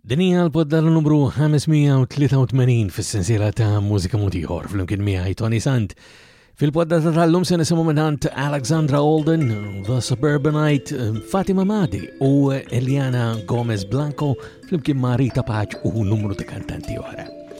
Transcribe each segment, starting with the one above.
Din hija l-poddata numru 583 fis-sensiela ta' Mużika Mod Ieħor flimkien miegħi Tony Sant. Fil-poddata tal-lum se nisimgħu minant Alexandra Alden, The Suburbanite, Fatima Madi u Eliana Gomez Blanco flimkien ma' Rita Paċ u numru ta' kantanti oħra.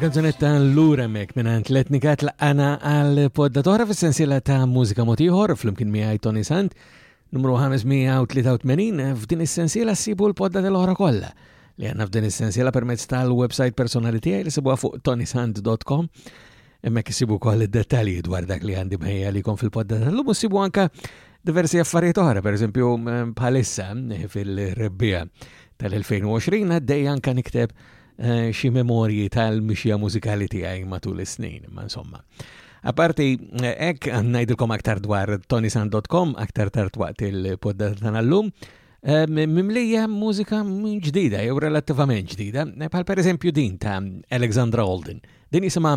Kanzunetta l-lur emmek minna l-etnika tlaqana għal podda toħra fil-sensila ta' mużika motiħor fl-imkien miħaj Tony Sant, numru 583 f'din il-sensila s-sibu l-podda tal-ohra kolla li għanna f'din il-sensila permezz tal-websajt personali tijaj li sibuha fuq tonysant.com emmek s-sibu koll id-detalji dwar dak li għandi bħajja li kon fil-podda tal-lum s-sibu anka diversi affarijiet oħra, per eżempju bħalissa fil-rebbija tal-2020 għaddej anka nikteb Eh, xi memorji tal-mixja mużikali tiegħi matul is-snin, ma insomma. Aparti, eh, ek najdilkom aktar dwar tonisan.com, aktar tard waqt il-poddata ta' nallum, eh, mimlija mużika ġdida, jew relativament ġdida, bħal per eżempju din ta' Alexandra Holden. Din jisimha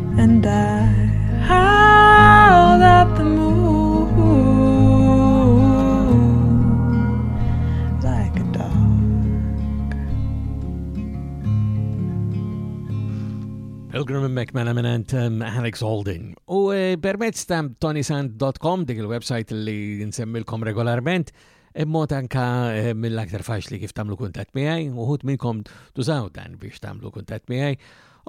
And I howled at the Il-grum immek mela minant um, Alex Holding. U eh, permezz ta' tonysand.com dik il-website li nsemmilkom regolarment, immod anka eh, mill-aktar faċli kif tamlu kuntat miegħi, uħut minnkom tużaw dan biex tamlu kuntat miegħi.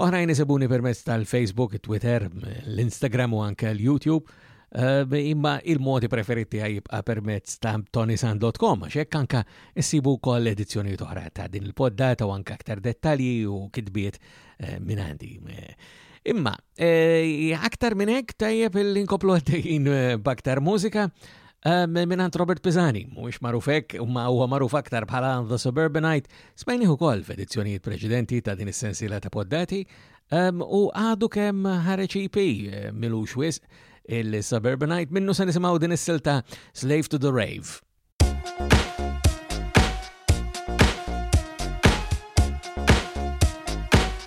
Oħrajn isibuni permezz tal-Facebook, Twitter, l-Instagram u anke l-YouTube. Eh, imma il-modi preferiti għaj jibqa permezz ta' tonisan.com, xek anka issibu kol edizzjoni toħra ta' din il-poddata u anka aktar dettalji u kidbiet eh, minandi. Eh, imma, aktar minnek tajjeb l-inkoplu għaddejjin baktar mużika, Ehm, minant Robert Pisani, mhuwiex magħruf hekk, ma huwa magħruf aktar bħala The Suburbanite, smajnih ukoll f'edizzjonijiet preċedenti ta' din is-sensiela ta' poddati, ehm, u għadu kemm ħareġ EP eh, milux wisq il-Suburbanite minnu se nisimgħu din is-silta Slave to the Rave.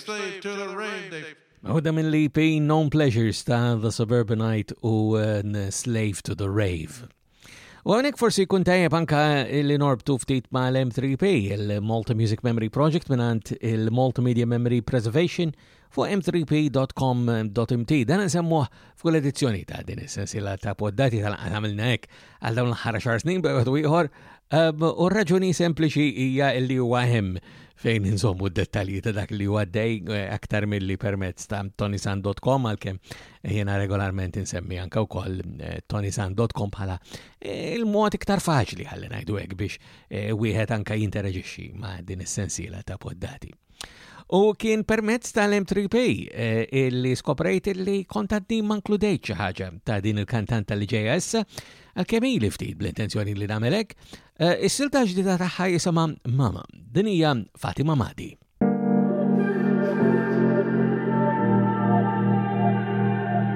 slave to the rain, they Għodda minn li pi Non Pleasures ta' The Suburbanite u uh, Slave to the Rave. U għonek forsi kun tajab anka li norbtu ftit ma' l-M3P, il-Malta Music Memory Project minnant il-Malta Media Memory Preservation fuq m3p.com.mt. Dan nsemmuħ F'kull edizzjoni ta' din is-sensiela ta' poddati tal-qas għamilna hekk għal dawn l-ħara xar snin bejgħod u ieħor, ehm, u raġuni sempliċi hija li huwa hemm fejn insommu d-dettalji ta' dak li huwa dej eh, aktar milli permezz ta' tonisan.com għalkemm jiena regolarment insemmi anke wkoll eh, tonisan.com bħala eh, il-mod iktar faċli ħalli ngħidu hekk biex wieħed anke jinteraġixxi ma' din is-sensiela ta' poddati. U kien permezz tal-M3P eh, li skoprejt li kontadni ma nkludejt xi ħaġa ta' din il-kantanta li ġejja issa, għalkemm ili ftit bl-intenzjoni li nagħmel hekk, eh, is-silta ġdida tagħha jisimha Mama. Din hija Fatima Madi.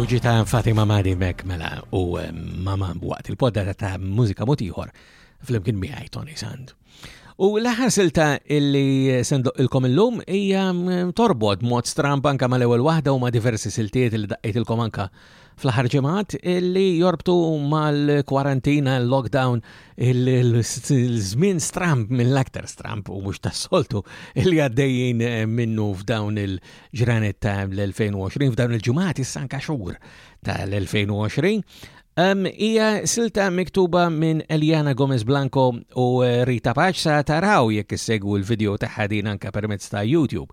Uġi ta' Fatima Madi Mek mela u eh, mama waqt il-podda ta' mużika motiħor fl-imkien miħaj Tony Sand. U l-aħħar silta illi sendoq ilkom illum hija mm, torbod mod stramp anka mal-ewwel waħda u ma' diversi siltiet li daqqejt ilkom anka fl-aħħar ġimgħat li jorbtu mal-kwarantina l-lockdown il-żmien stramp mill-aktar stramp u mhux tas-soltu li għaddejjin eh, minnu f'dawn il-ġranet ta' l-2020 f'dawn il-ġimgħat issa anka xhur tal-2020 Ija um, silta miktuba minn Eliana Gomez Blanco u eh, Rita Paċ sa taraw jekk segwu l-video ta' din anka permezz ta' YouTube.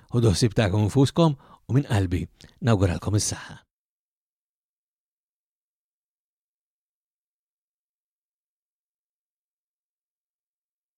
Ħudu ħsieb tagħkom infuskom u minn qalbi nawguralkom is-saħħa.